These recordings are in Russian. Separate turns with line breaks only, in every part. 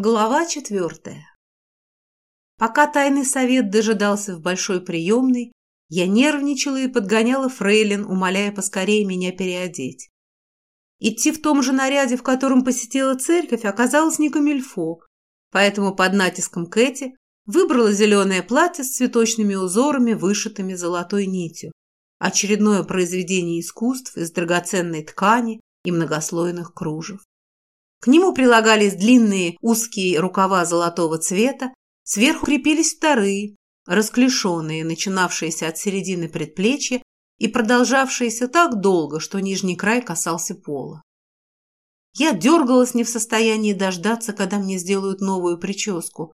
Глава четвертая. Пока тайный совет дожидался в большой приемной, я нервничала и подгоняла фрейлин, умоляя поскорее меня переодеть. Идти в том же наряде, в котором посетила церковь, оказалось не камильфо, поэтому под натиском Кэти выбрала зеленое платье с цветочными узорами, вышитыми золотой нитью, очередное произведение искусств из драгоценной ткани и многослойных кружев. К нему прилагались длинные узкие рукава золотого цвета, сверху крепились вторые, расклешенные, начинавшиеся от середины предплечья и продолжавшиеся так долго, что нижний край касался пола. Я дергалась не в состоянии дождаться, когда мне сделают новую прическу.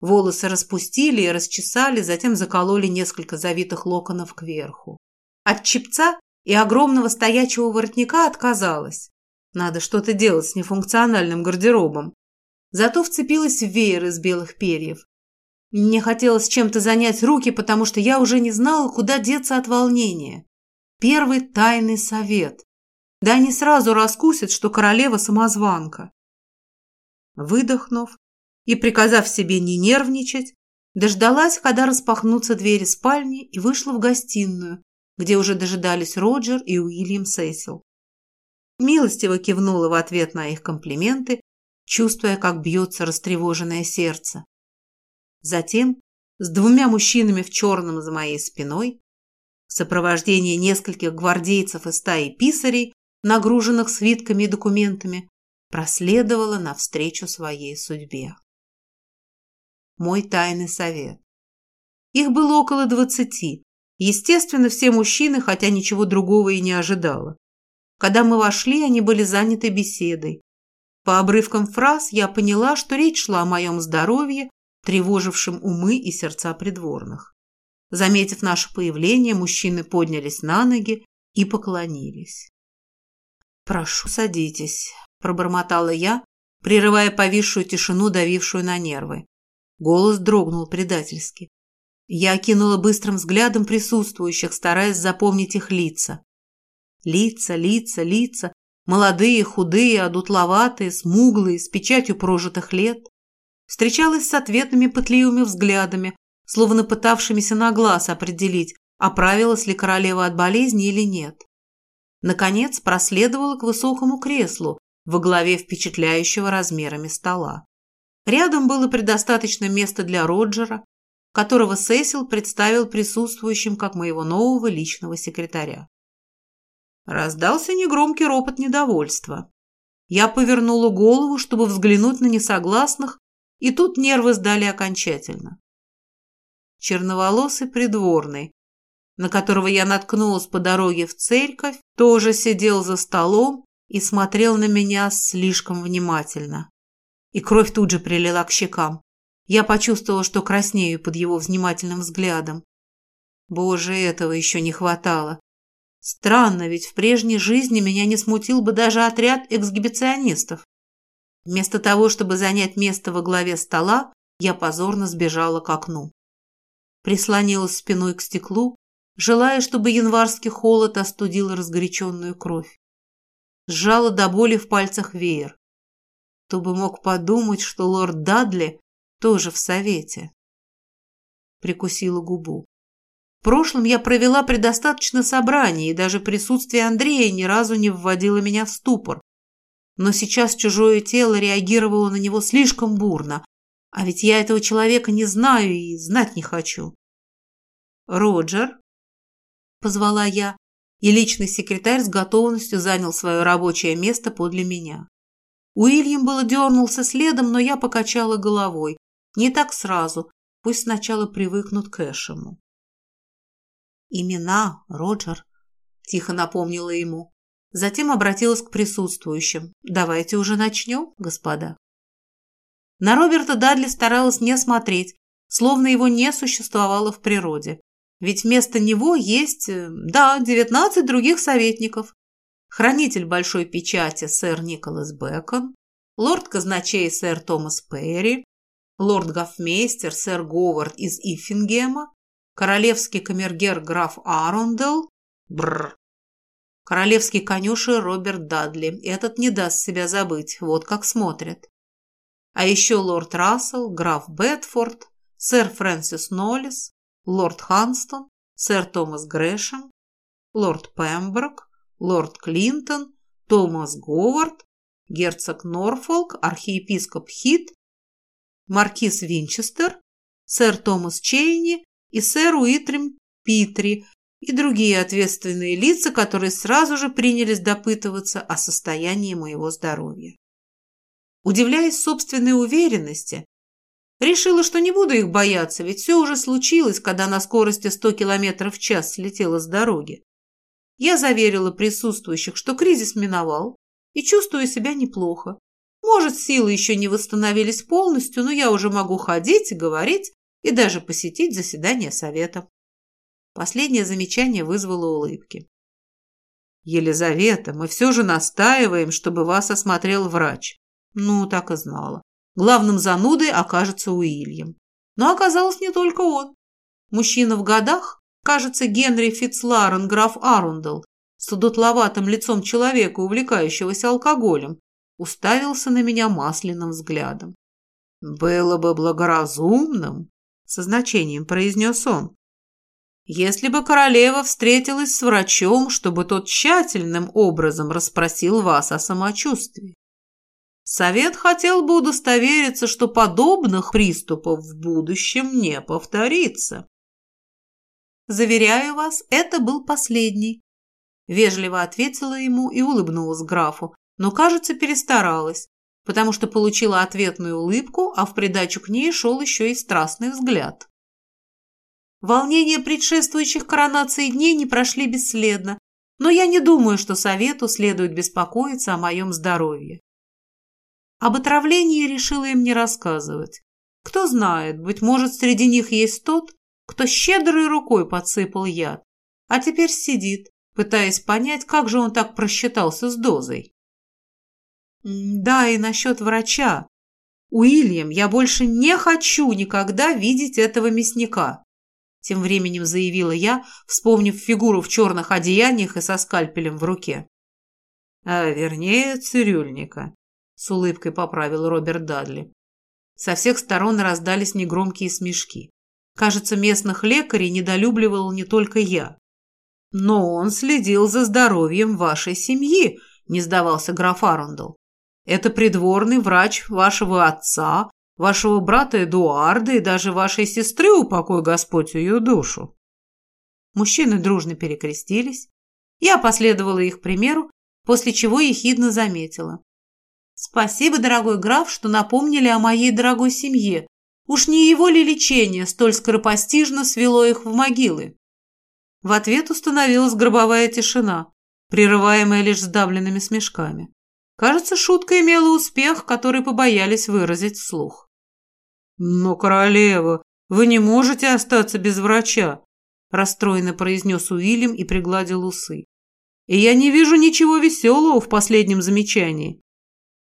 Волосы распустили и расчесали, затем закололи несколько завитых локонов кверху. От чепца и огромного стоячего воротника отказалась. Надо что-то делать с нефункциональным гардеробом. Зато вцепилась в веер из белых перьев. Мне хотелось чем-то занять руки, потому что я уже не знала, куда деться от волнения. Первый тайный совет. Да они сразу раскусят, что королева самозванка. Выдохнув и приказав себе не нервничать, дождалась, когда распахнутся двери спальни и вышла в гостиную, где уже дожидались Роджер и Уильям Сесил милостиво кивнула в ответ на их комплименты, чувствуя, как бьется растревоженное сердце. Затем, с двумя мужчинами в черном за моей спиной, в сопровождении нескольких гвардейцев и стаи писарей, нагруженных свитками и документами, проследовала навстречу своей судьбе. Мой тайный совет. Их было около двадцати. Естественно, все мужчины, хотя ничего другого и не ожидала. Когда мы вошли, они были заняты беседой. По обрывкам фраз я поняла, что речь шла о моем здоровье, тревожившем умы и сердца придворных. Заметив наше появление, мужчины поднялись на ноги и поклонились. «Прошу, садитесь», – пробормотала я, прерывая повисшую тишину, давившую на нервы. Голос дрогнул предательски. Я окинула быстрым взглядом присутствующих, стараясь запомнить их лица. Лица, лица, лица, молодые, худые, одутловатые, смуглые, с печатью прожитых лет. Встречалась с ответными пытливыми взглядами, словно пытавшимися на глаз определить, оправилась ли королева от болезни или нет. Наконец проследовала к высокому креслу во главе впечатляющего размерами стола. Рядом было предостаточно места для Роджера, которого Сесил представил присутствующим как моего нового личного секретаря. Раздался негромкий ропот недовольства. Я повернула голову, чтобы взглянуть на несогласных, и тут нервы сдали окончательно. Черноволосый придворный, на которого я наткнулась по дороге в церковь, тоже сидел за столом и смотрел на меня слишком внимательно. И кровь тут же прилила к щекам. Я почувствовала, что краснею под его внимательным взглядом. Боже, этого еще не хватало. Странно, ведь в прежней жизни меня не смутил бы даже отряд эксгибиционистов. Вместо того, чтобы занять место во главе стола, я позорно сбежала к окну. Прислонилась спиной к стеклу, желая, чтобы январский холод остудил разгоряченную кровь. Сжала до боли в пальцах веер. Кто бы мог подумать, что лорд Дадли тоже в совете. Прикусила губу. В прошлом я провела предостаточно собраний, и даже присутствие Андрея ни разу не вводило меня в ступор. Но сейчас чужое тело реагировало на него слишком бурно, а ведь я этого человека не знаю и знать не хочу. «Роджер?» – позвала я, и личный секретарь с готовностью занял свое рабочее место подле меня. Уильям было дернулся следом, но я покачала головой. Не так сразу, пусть сначала привыкнут к Эшему. «Имена, Роджер», – тихо напомнила ему. Затем обратилась к присутствующим. «Давайте уже начнем, господа». На Роберта Дадли старалась не смотреть, словно его не существовало в природе. Ведь вместо него есть, э, да, девятнадцать других советников. Хранитель большой печати сэр Николас Бэкон, лорд-казначей сэр Томас Перри, лорд-гофмейстер сэр Говард из Иффингема, королевский камергер граф Арундел, бррр, королевский конюши Роберт Дадли. Этот не даст себя забыть, вот как смотрит. А еще лорд Рассел, граф Бетфорд, сэр Фрэнсис Ноллис, лорд Ханстон, сэр Томас Грэшем, лорд Пемброк, лорд Клинтон, Томас Говард, герцог Норфолк, архиепископ Хит, маркиз Винчестер, сэр Томас Чейни и сэр Уитрим Питри и другие ответственные лица, которые сразу же принялись допытываться о состоянии моего здоровья. Удивляясь собственной уверенности, решила, что не буду их бояться, ведь все уже случилось, когда на скорости 100 км в час слетела с дороги. Я заверила присутствующих, что кризис миновал, и чувствую себя неплохо. Может, силы еще не восстановились полностью, но я уже могу ходить, говорить и даже посетить заседание совета. Последнее замечание вызвало улыбки. «Елизавета, мы все же настаиваем, чтобы вас осмотрел врач». Ну, так и знала. Главным занудой окажется Уильям. Но оказалось не только он. Мужчина в годах, кажется, Генри Фицларен, граф Арундел, с удутловатым лицом человека, увлекающегося алкоголем, уставился на меня масляным взглядом. «Было бы благоразумным», — со значением произнес он, «если бы королева встретилась с врачом, чтобы тот тщательным образом расспросил вас о самочувствии. Совет хотел бы удостовериться, что подобных приступов в будущем не повторится. «Заверяю вас, это был последний», – вежливо ответила ему и улыбнулась графу, но, кажется, перестаралась, потому что получила ответную улыбку, а в придачу к ней шел еще и страстный взгляд. Волнения предшествующих коронации дней не прошли бесследно, но я не думаю, что совету следует беспокоиться о моем здоровье. Об отравлении решила им не рассказывать. Кто знает, быть может, среди них есть тот, кто щедрой рукой подсыпал яд, а теперь сидит, пытаясь понять, как же он так просчитался с дозой. Да, и насчет врача. Уильям, я больше не хочу никогда видеть этого мясника. Тем временем заявила я, вспомнив фигуру в черных одеяниях и со скальпелем в руке. А вернее, цирюльника с улыбкой поправил Роберт Дадли. Со всех сторон раздались негромкие смешки. Кажется, местных лекарей недолюбливал не только я. Но он следил за здоровьем вашей семьи, не сдавался граф Арундел. Это придворный врач вашего отца, вашего брата Эдуарда и даже вашей сестры, упокой Господь ее душу. Мужчины дружно перекрестились. Я последовала их примеру, после чего ехидно заметила. Спасибо, дорогой граф, что напомнили о моей дорогой семье. Уж не его ли лечение столь скоропостижно свело их в могилы? В ответ установилась гробовая тишина, прерываемая лишь сдавленными смешками. Кажется, шутка имела успех, который побоялись выразить вслух. «Но, королева, вы не можете остаться без врача», расстроенно произнес Уильям и пригладил усы. «И я не вижу ничего веселого в последнем замечании.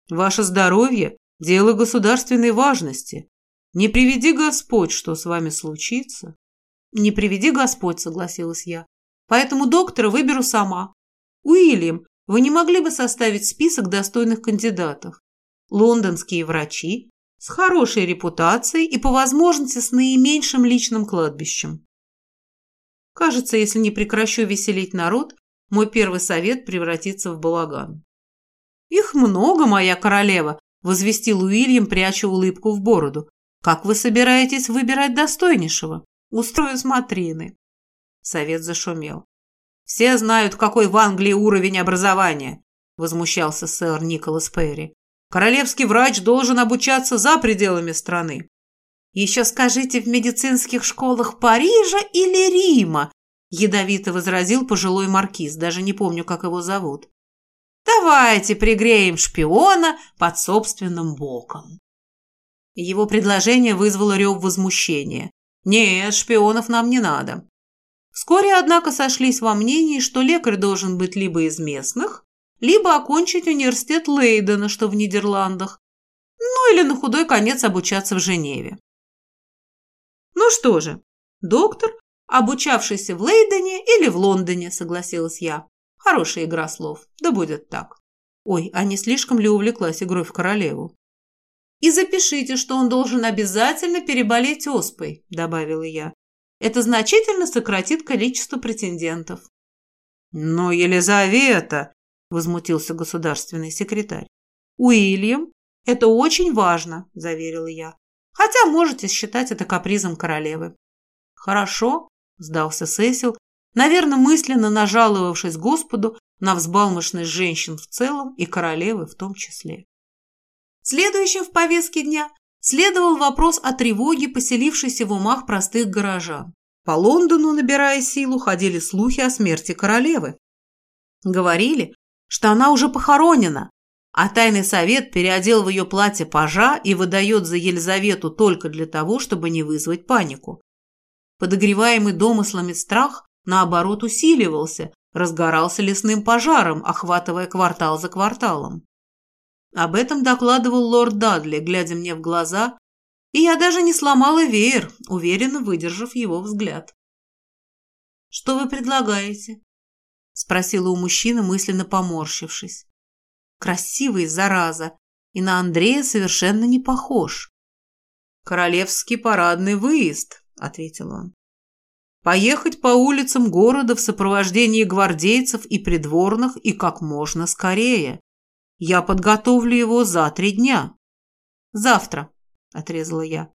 Ваше здоровье – дело государственной важности. Не приведи Господь, что с вами случится. Не приведи Господь, согласилась я. Поэтому доктора выберу сама. Уильям, вы не могли бы составить список достойных кандидатов? Лондонские врачи с хорошей репутацией и по возможности с наименьшим личным кладбищем. Кажется, если не прекращу веселить народ, мой первый совет превратится в балаган. «Их много, моя королева», – возвестил Уильям, пряча улыбку в бороду. «Как вы собираетесь выбирать достойнейшего? Устрою смотрины». Совет зашумел. «Все знают, какой в Англии уровень образования», – возмущался сэр Николас Перри. «Королевский врач должен обучаться за пределами страны». «Еще скажите, в медицинских школах Парижа или Рима?» – ядовито возразил пожилой маркиз, даже не помню, как его зовут. Давайте пригреем шпиона под собственным боком. Его предложение вызвало рев возмущения. Нет, шпионов нам не надо. Вскоре, однако, сошлись во мнении, что лекарь должен быть либо из местных, либо окончить университет Лейдена, что в Нидерландах, ну или на худой конец обучаться в Женеве. Ну что же, доктор, обучавшийся в Лейдене или в Лондоне, согласилась я. Хорошая игра слов. Да будет так. Ой, а не слишком ли увлеклась игрой в королеву? И запишите, что он должен обязательно переболеть оспой, добавила я. Это значительно сократит количество претендентов.
Но, Елизавета, возмутился государственный секретарь.
Уильям, это очень важно, заверила я. Хотя можете считать это капризом королевы. Хорошо, сдался Сесил, наверное, мысленно нажаловавшись Господу на взбалмошность женщин в целом и королевы в том числе. Следующим в повестке дня следовал вопрос о тревоге, поселившейся в умах простых горожан. По Лондону, набирая силу, ходили слухи о смерти королевы. Говорили, что она уже похоронена, а тайный совет переодел в ее платье пажа и выдает за Елизавету только для того, чтобы не вызвать панику. Подогреваемый домыслами страх, наоборот, усиливался, разгорался лесным пожаром, охватывая квартал за кварталом. Об этом докладывал лорд Дадли, глядя мне в глаза, и я даже не сломала веер, уверенно выдержав его взгляд. «Что вы предлагаете?» – спросила у мужчины, мысленно поморщившись. «Красивый, зараза, и на Андрея совершенно не похож».
«Королевский парадный выезд», – ответил он. «Поехать по улицам города в сопровождении гвардейцев и придворных и как можно скорее. Я подготовлю его за три дня.
Завтра, отрезала я.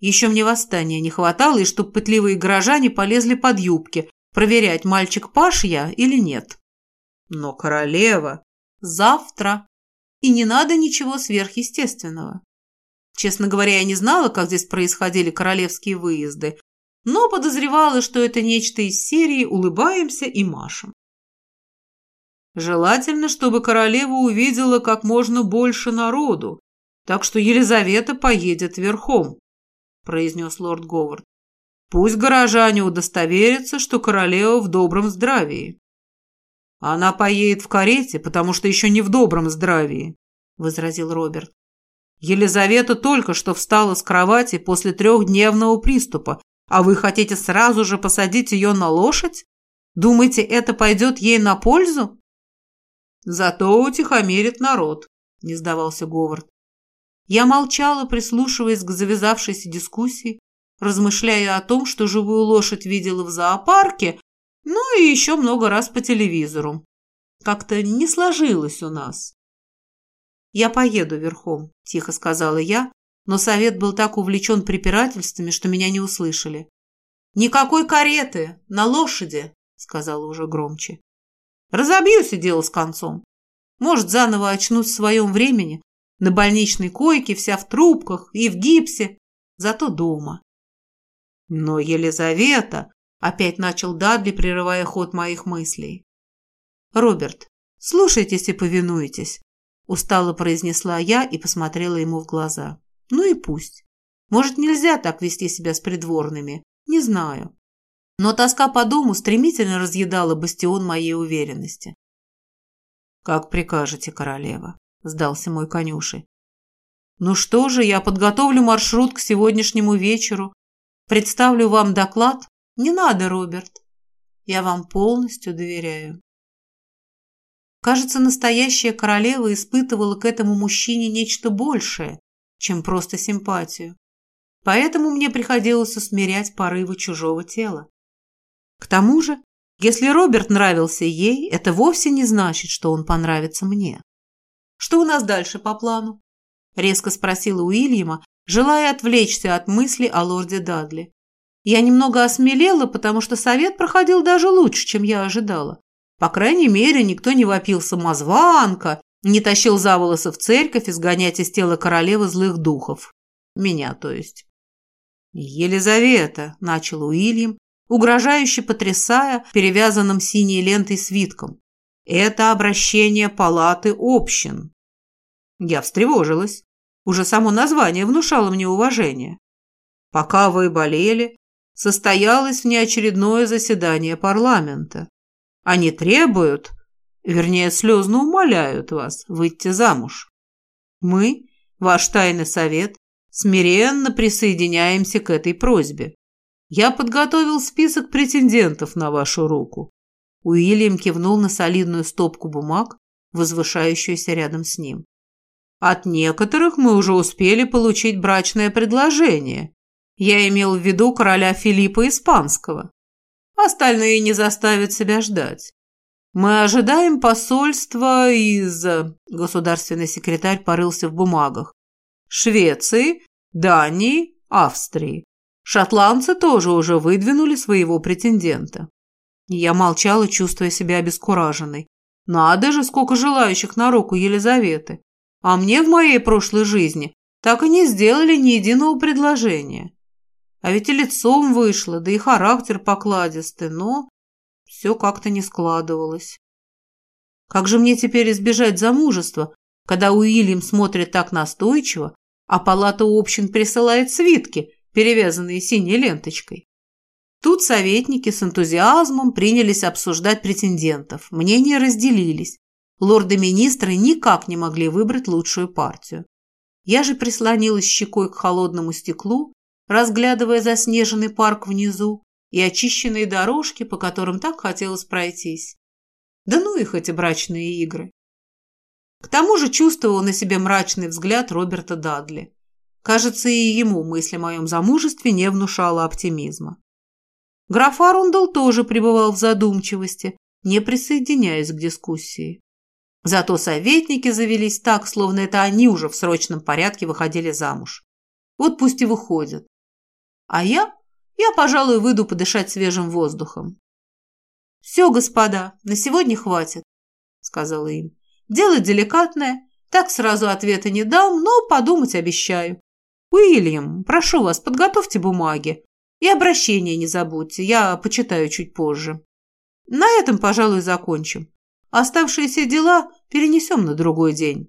Еще мне восстания не хватало, и чтоб пытливые горожане полезли под юбки, проверять, мальчик Паш я или нет.
Но королева...
Завтра. И не надо ничего сверхъестественного. Честно говоря, я не знала, как здесь происходили королевские выезды, но подозревала, что это нечто из серии «Улыбаемся и машем».
Желательно, чтобы королева увидела как можно больше народу, так что Елизавета поедет верхом, произнес лорд Говард. Пусть горожане удостоверятся, что королева в добром здравии. Она поедет в карете, потому что еще не в добром здравии, возразил Роберт. Елизавета только что встала с кровати после трехдневного приступа, а вы хотите сразу же посадить ее на лошадь? Думаете, это пойдет ей на пользу? Зато утихомирит народ, не сдавался Говард. Я молчала, прислушиваясь к завязавшейся дискуссии, размышляя о том, что живую лошадь видела в зоопарке, ну и еще много раз по телевизору. Как-то не сложилось у нас. «Я поеду верхом», – тихо сказала я, но совет был так увлечен препирательствами, что меня не услышали. «Никакой кареты, на лошади», – сказала уже громче. Разобьюсь и дело с концом. Может, заново очнусь в своем времени, на больничной койке, вся в трубках и в гипсе, зато дома. Но Елизавета, опять начал Дадли, прерывая ход моих мыслей. Роберт, слушайтесь и повинуйтесь, устало произнесла я и посмотрела ему в глаза. Ну и пусть. Может, нельзя так вести себя с придворными? Не знаю. Но тоска по дому стремительно разъедала бастион моей уверенности. «Как прикажете, королева», — сдался мой конюшей. «Ну что же, я подготовлю маршрут к сегодняшнему вечеру. Представлю вам доклад. Не надо, Роберт. Я вам полностью доверяю». Кажется, настоящая королева испытывала к этому мужчине нечто большее, чем просто симпатию. Поэтому мне приходилось усмирять порывы чужого тела. К тому же, если Роберт нравился ей, это вовсе не значит, что он понравится мне. «Что у нас дальше по плану?» – резко спросила Уильяма, желая отвлечься от мысли о лорде Дадли. Я немного осмелела, потому что совет проходил даже лучше, чем я ожидала. По крайней мере, никто не вопил самозванка, не тащил за волосы в церковь изгонять из тела королевы злых духов. Меня, то есть. «Елизавета», – начал Уильям, угрожающе потрясая перевязанным синей лентой свитком. Это обращение палаты общин. Я встревожилась. Уже само название внушало мне уважение. Пока вы болели, состоялось внеочередное заседание парламента. Они требуют, вернее, слезно умоляют вас выйти замуж. Мы, ваш тайный совет, смиренно присоединяемся к этой просьбе. Я подготовил список претендентов на вашу руку. Уильям кивнул на солидную стопку бумаг, возвышающуюся рядом с ним. От некоторых мы уже успели получить брачное предложение. Я имел в виду короля Филиппа Испанского. Остальные не заставят себя ждать. Мы ожидаем посольства из... Государственный секретарь порылся в бумагах. Швеции, Дании, Австрии. Шотландцы тоже уже выдвинули своего претендента. Я молчала, чувствуя себя обескураженной. Надо же, сколько желающих на руку Елизаветы. А мне в моей прошлой жизни так и не сделали ни единого предложения. А ведь и лицом вышло, да и характер покладистый, но все как-то не складывалось. Как же мне теперь избежать замужества, когда Уильям смотрит так настойчиво, а палата общин присылает свитки, перевязанные синей ленточкой? Тут советники с энтузиазмом принялись обсуждать претендентов. Мнения разделились. Лорды-министры никак не могли выбрать лучшую партию. Я же прислонилась щекой к холодному стеклу, разглядывая заснеженный парк внизу и очищенные дорожки, по которым так хотелось пройтись. Да ну их эти брачные игры. К тому же чувствовал на себе мрачный взгляд Роберта Дадли. Кажется, и ему мысль о моем замужестве не внушала оптимизма. Граф Арундел тоже пребывал в задумчивости, не присоединяясь к дискуссии. Зато советники завелись так, словно это они уже в срочном порядке выходили замуж. Вот пусть и выходят. А я? Я, пожалуй, выйду подышать свежим воздухом. «Все, господа, на сегодня хватит», — сказала им. «Дело деликатное, так сразу ответа не дам, но подумать обещаю. Уильям, прошу вас, подготовьте бумаги. И обращение не забудьте, я почитаю чуть позже. На этом, пожалуй, закончим. Оставшиеся дела перенесем на другой день.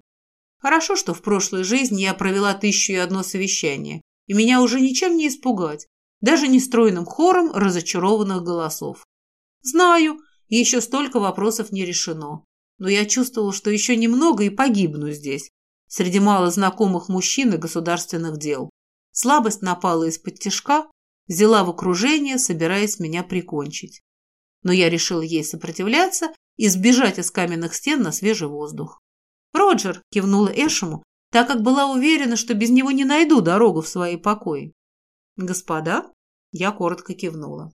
Хорошо, что в прошлой жизни я провела тысячу и одно совещание, и меня уже ничем не испугать, даже нестройным хором разочарованных голосов. Знаю, еще столько вопросов не решено, но я чувствовала, что еще немного и погибну здесь, среди мало знакомых мужчин и государственных дел. Слабость напала из-под тяжка, взяла в окружение, собираясь меня прикончить. Но я решила ей сопротивляться и сбежать из каменных стен на свежий воздух. «Роджер!» – кивнула Эшему, так как была уверена, что без него не найду дорогу в свои покои. «Господа?» – я коротко кивнула.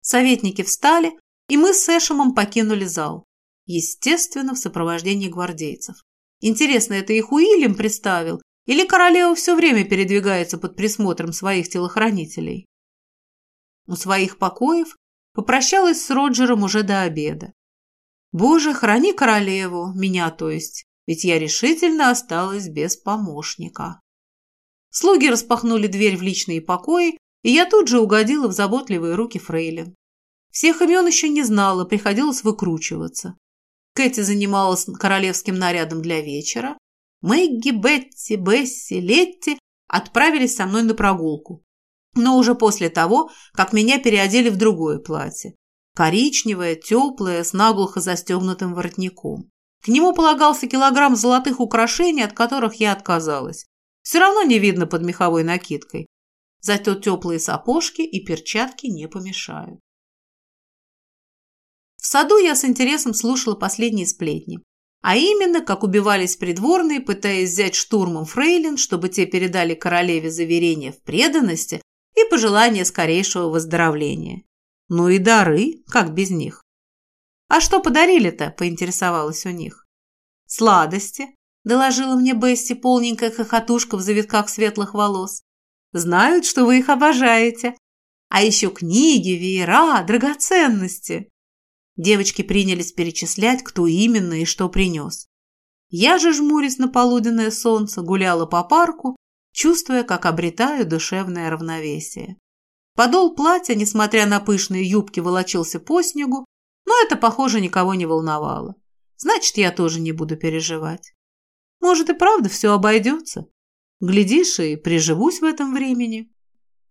Советники встали, и мы с Эшемом покинули зал. Естественно, в сопровождении гвардейцев. Интересно, это их Уильям представил? Или королева все время передвигается под присмотром своих телохранителей? У своих покоев попрощалась с Роджером уже до обеда. Боже, храни королеву, меня то есть, ведь я решительно осталась без помощника. Слуги распахнули дверь в личные покои, и я тут же угодила в заботливые руки Фрейлин. Всех имен еще не знала, приходилось выкручиваться. Кэти занималась королевским нарядом для вечера. Мэгги, Бетти, Бесси, Летти отправились со мной на прогулку. Но уже после того, как меня переодели в другое платье. Коричневое, теплое, с наглухо застегнутым воротником. К нему полагался килограмм золотых украшений, от которых я отказалась. Все равно не видно под меховой накидкой. Зато теплые сапожки и перчатки не помешают. В саду я с интересом слушала последние сплетни. А именно, как убивались придворные, пытаясь взять штурмом фрейлин, чтобы те передали королеве заверение в преданности и пожелание скорейшего выздоровления. Ну и дары, как без них. «А что подарили-то?» – поинтересовалась у них. «Сладости», – доложила мне Бесси полненькая хохотушка в завитках светлых волос знают, что вы их обожаете. А еще книги, веера, драгоценности. Девочки принялись перечислять, кто именно и что принес. Я же, жмурясь на полуденное солнце, гуляла по парку, чувствуя, как обретаю душевное равновесие. Подол платья, несмотря на пышные юбки, волочился по снегу, но это, похоже, никого не волновало. Значит, я тоже не буду переживать. Может, и правда все обойдется. Глядишь, и приживусь в этом времени.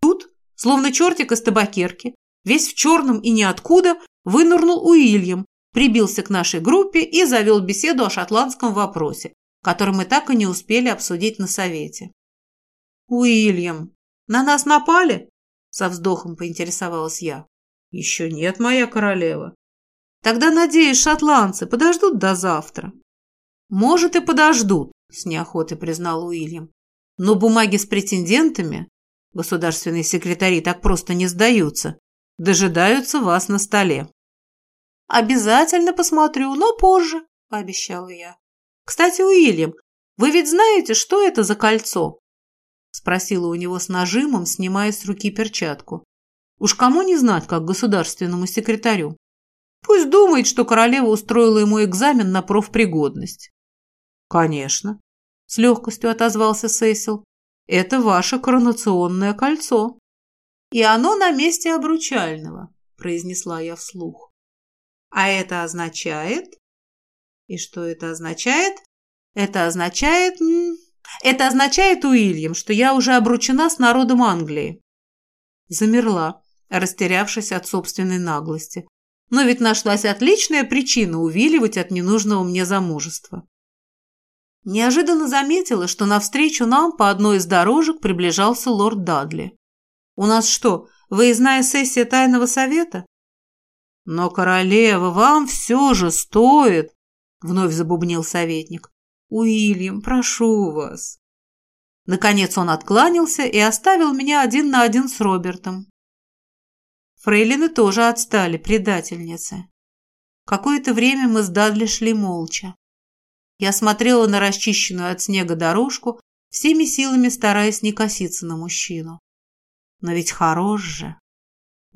Тут, словно чертик из табакерки, весь в черном и ниоткуда, вынырнул Уильям, прибился к нашей группе и завел беседу о шотландском вопросе, который мы так и не успели обсудить на совете. «Уильям, на нас напали?» – со вздохом поинтересовалась я. «Еще нет, моя королева». «Тогда, надеюсь, шотландцы подождут до завтра». Может, и подождут, с неохотой признал Уильям. Но бумаги с претендентами, государственные секретари так просто не сдаются, дожидаются вас на столе.
Обязательно посмотрю, но позже, пообещала я. Кстати, Уильям, вы ведь знаете, что это за кольцо? Спросила у него с нажимом, снимая с руки перчатку. Уж кому не знать, как государственному секретарю. Пусть думает, что королева устроила ему экзамен на профпригодность.
Конечно, с легкостью отозвался Сесил. Это ваше коронационное кольцо.
И оно на месте обручального, произнесла я вслух. А это означает... И что это означает? Это означает... Это означает, Уильям, что я уже обручена с народом Англии. Замерла, растерявшись от собственной наглости. Но ведь нашлась отличная причина увиливать от ненужного мне замужества. Неожиданно заметила, что навстречу нам по одной из дорожек приближался лорд Дадли. «У нас что, выездная сессия тайного совета?» «Но, королева, вам все же стоит!» — вновь забубнил советник. «Уильям, прошу вас!» Наконец он откланялся и оставил меня один на один с Робертом. Фрейлины тоже отстали, предательницы. Какое-то время мы с Дадли шли молча. Я смотрела на расчищенную от снега дорожку, всеми силами стараясь не коситься на мужчину. Но ведь хорош же.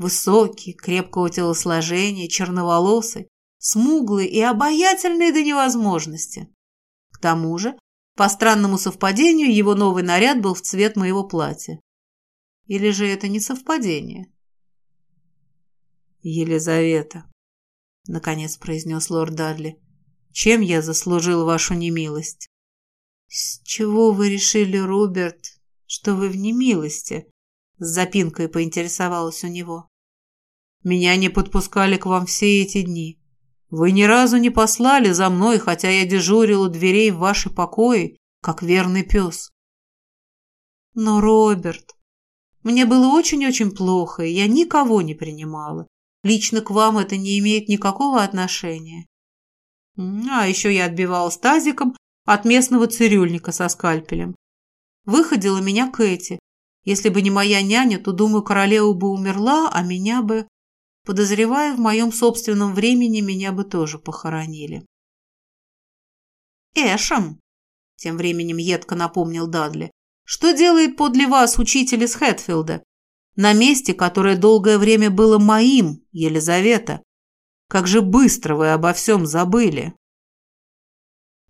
Высокий, крепкого телосложения, черноволосый, смуглый и обаятельный до невозможности. К тому же, по странному совпадению, его новый наряд был в цвет моего платья. Или же это не совпадение?
«Елизавета», — наконец произнес лорд Дадли, — «чем я заслужил вашу немилость?»
«С чего вы решили, Роберт, что вы в немилости?» С запинкой поинтересовалась у него.
«Меня не подпускали к вам все эти дни. Вы ни разу не послали за мной, хотя я дежурил у дверей в ваши покои, как верный пес».
«Но, Роберт, мне было очень-очень плохо, и я никого не принимала. Лично к вам это не имеет никакого отношения. А еще я отбивалась тазиком от местного цирюльника со скальпелем. Выходила меня Кэти. Если бы не моя няня, то, думаю, королева бы умерла, а меня бы... Подозревая, в моем собственном времени меня бы тоже похоронили. «Эшем!» – тем временем едко напомнил Дадли. «Что делает подле вас учитель из Хэтфилда? на месте, которое долгое время было моим, Елизавета. Как же быстро вы обо всем забыли!»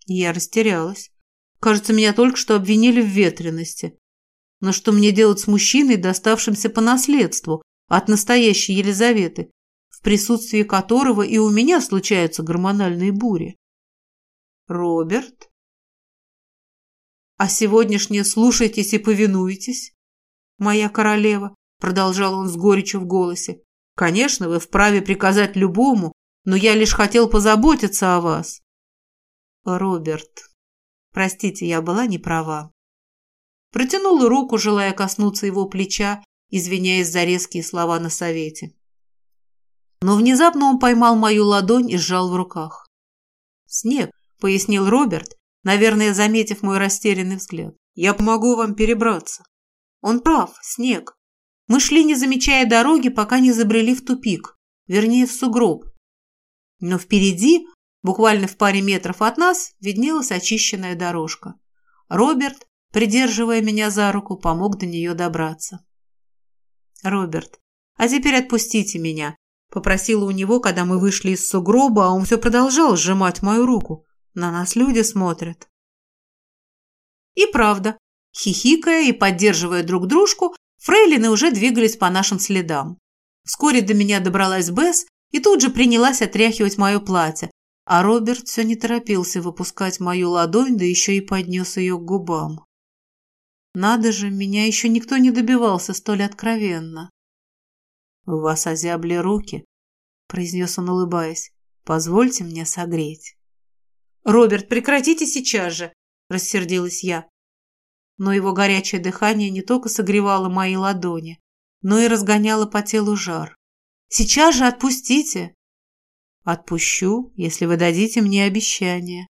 Я растерялась. Кажется, меня только что обвинили в ветрености. Но что мне делать с мужчиной, доставшимся по наследству от настоящей Елизаветы, в присутствии которого и у меня случаются гормональные бури? Роберт? А сегодняшнее «слушайтесь и повинуйтесь», моя королева, продолжал он с горечью в голосе. «Конечно, вы вправе приказать любому, но я лишь хотел позаботиться о вас». «Роберт, простите, я была не права». Протянула руку, желая коснуться его плеча, извиняясь за резкие слова на совете. Но внезапно он поймал мою ладонь и сжал в руках. «Снег», — пояснил Роберт, наверное, заметив мой растерянный взгляд. «Я помогу вам перебраться». «Он прав, снег. Мы шли, не замечая дороги, пока не забрели в тупик, вернее, в сугроб. Но впереди, буквально в паре метров от нас, виднелась очищенная дорожка. Роберт, придерживая меня за руку, помог до нее добраться. «Роберт, а теперь отпустите меня», — попросила у него, когда мы вышли из сугроба, а он все продолжал сжимать мою руку. На нас люди смотрят. И правда, хихикая и поддерживая друг дружку, Фрейлины уже двигались по нашим следам. Вскоре до меня добралась Бесс и тут же принялась отряхивать мое платье, а Роберт все не торопился выпускать мою ладонь, да еще и поднес ее к губам. Надо же, меня еще никто не добивался столь откровенно. «У вас озябли руки», — произнес он, улыбаясь. «Позвольте мне согреть». «Роберт, прекратите сейчас же!» — рассердилась я но его горячее дыхание не только согревало мои ладони, но и разгоняло по телу жар. «Сейчас же отпустите!» «Отпущу, если вы дадите мне обещание».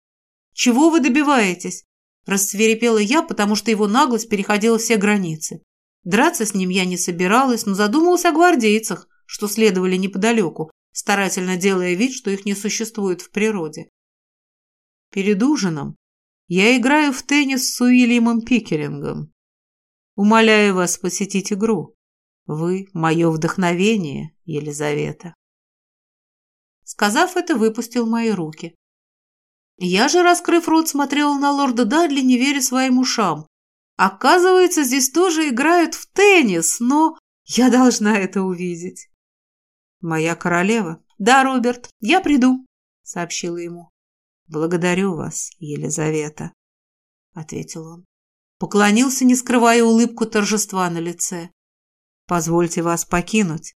Чего вы добиваетесь?» Рассверепела я, потому что его наглость переходила все границы. Драться с ним я не собиралась, но задумалась о гвардейцах, что следовали неподалеку, старательно делая вид, что их не существует в природе. Перед ужином я играю в теннис с Уильямом Пикерингом. Умоляю вас посетить игру. Вы – мое вдохновение, Елизавета. Сказав это, выпустил мои руки. Я же, раскрыв рот, смотрела на лорда Дадли, не веря своим ушам. Оказывается, здесь тоже играют в теннис, но я должна это увидеть. Моя королева. Да, Роберт, я приду, сообщила ему. Благодарю вас, Елизавета, ответил он. Поклонился, не скрывая улыбку торжества на лице. Позвольте вас покинуть.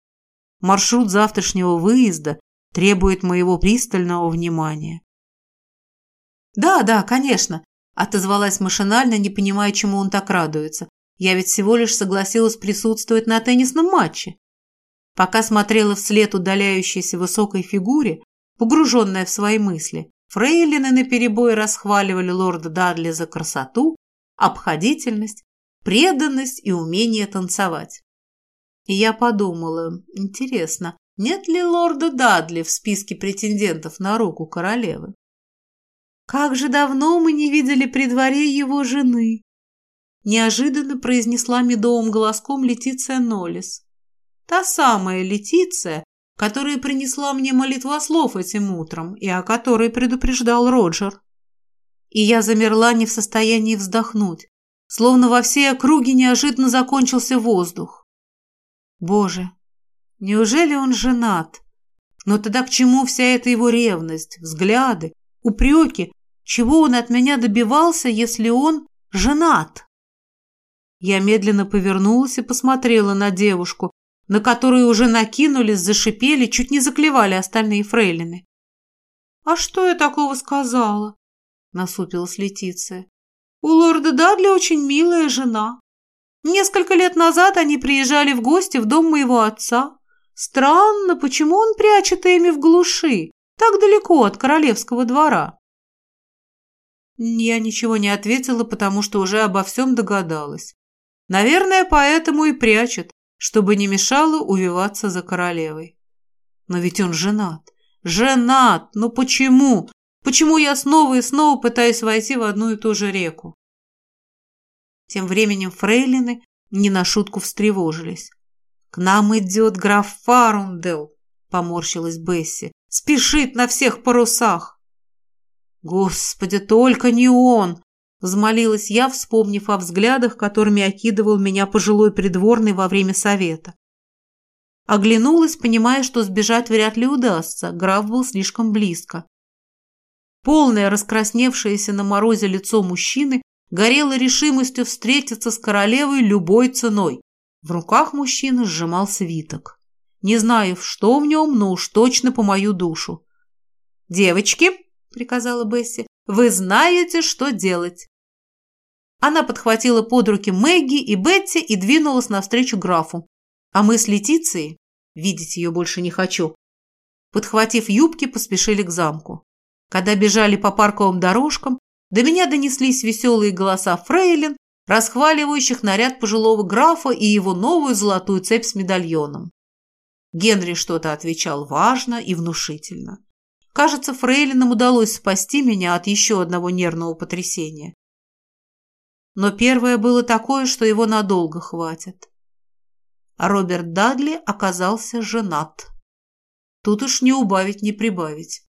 Маршрут завтрашнего выезда требует моего пристального внимания. «Да, да, конечно», – отозвалась машинально, не понимая, чему он так радуется. «Я ведь всего лишь согласилась присутствовать на теннисном матче». Пока смотрела вслед удаляющейся высокой фигуре, погруженная в свои мысли, фрейлины наперебой расхваливали лорда Дадли за красоту, обходительность, преданность и умение танцевать. И я подумала, интересно, нет ли лорда Дадли в списке претендентов на руку королевы? «Как же давно мы не видели при дворе его жены!» Неожиданно произнесла медовым голоском Летиция Нолис. Та самая Летиция, которая принесла мне молитвослов этим утром и о которой предупреждал Роджер. И я замерла не в состоянии вздохнуть, словно во всей округе неожиданно закончился воздух. Боже, неужели он женат? Но тогда к чему вся эта его ревность, взгляды, упреки чего он от меня добивался, если он женат? Я медленно повернулась и посмотрела на девушку, на которую уже накинулись, зашипели, чуть не заклевали остальные фрейлины. «А что я такого сказала?» – насупилась Летиция. «У лорда Дадли очень милая жена. Несколько лет назад они приезжали в гости в дом моего отца. Странно, почему он прячет Эми в глуши, так далеко от королевского двора?» Я ничего не ответила, потому что уже обо всем догадалась. Наверное, поэтому и прячет, чтобы не мешало увиваться за королевой. Но ведь он женат. Женат! Но почему? Почему я снова и снова пытаюсь войти в одну и ту же реку? Тем временем фрейлины не на шутку встревожились. «К нам идет граф Фарундел», — поморщилась Бесси. «Спешит на всех парусах». «Господи, только не он!» – взмолилась я, вспомнив о взглядах, которыми окидывал меня пожилой придворный во время совета. Оглянулась, понимая, что сбежать вряд ли удастся, граф был слишком близко. Полное раскрасневшееся на морозе лицо мужчины горело решимостью встретиться с королевой любой ценой. В руках мужчины сжимал свиток. Не знаю, что в нем, но уж точно по мою душу. «Девочки!» Приказала Бесси. «Вы знаете, что делать!» Она подхватила под руки Мэгги и Бетти и двинулась навстречу графу. А мы с Летицией, видеть ее больше не хочу, подхватив юбки, поспешили к замку. Когда бежали по парковым дорожкам, до меня донеслись веселые голоса фрейлин, расхваливающих наряд пожилого графа и его новую золотую цепь с медальоном. Генри что-то отвечал важно и внушительно. Кажется, фрейлинам удалось спасти меня от еще одного нервного потрясения. Но первое было такое, что его надолго хватит. А Роберт Дадли оказался женат. Тут уж не убавить, не прибавить.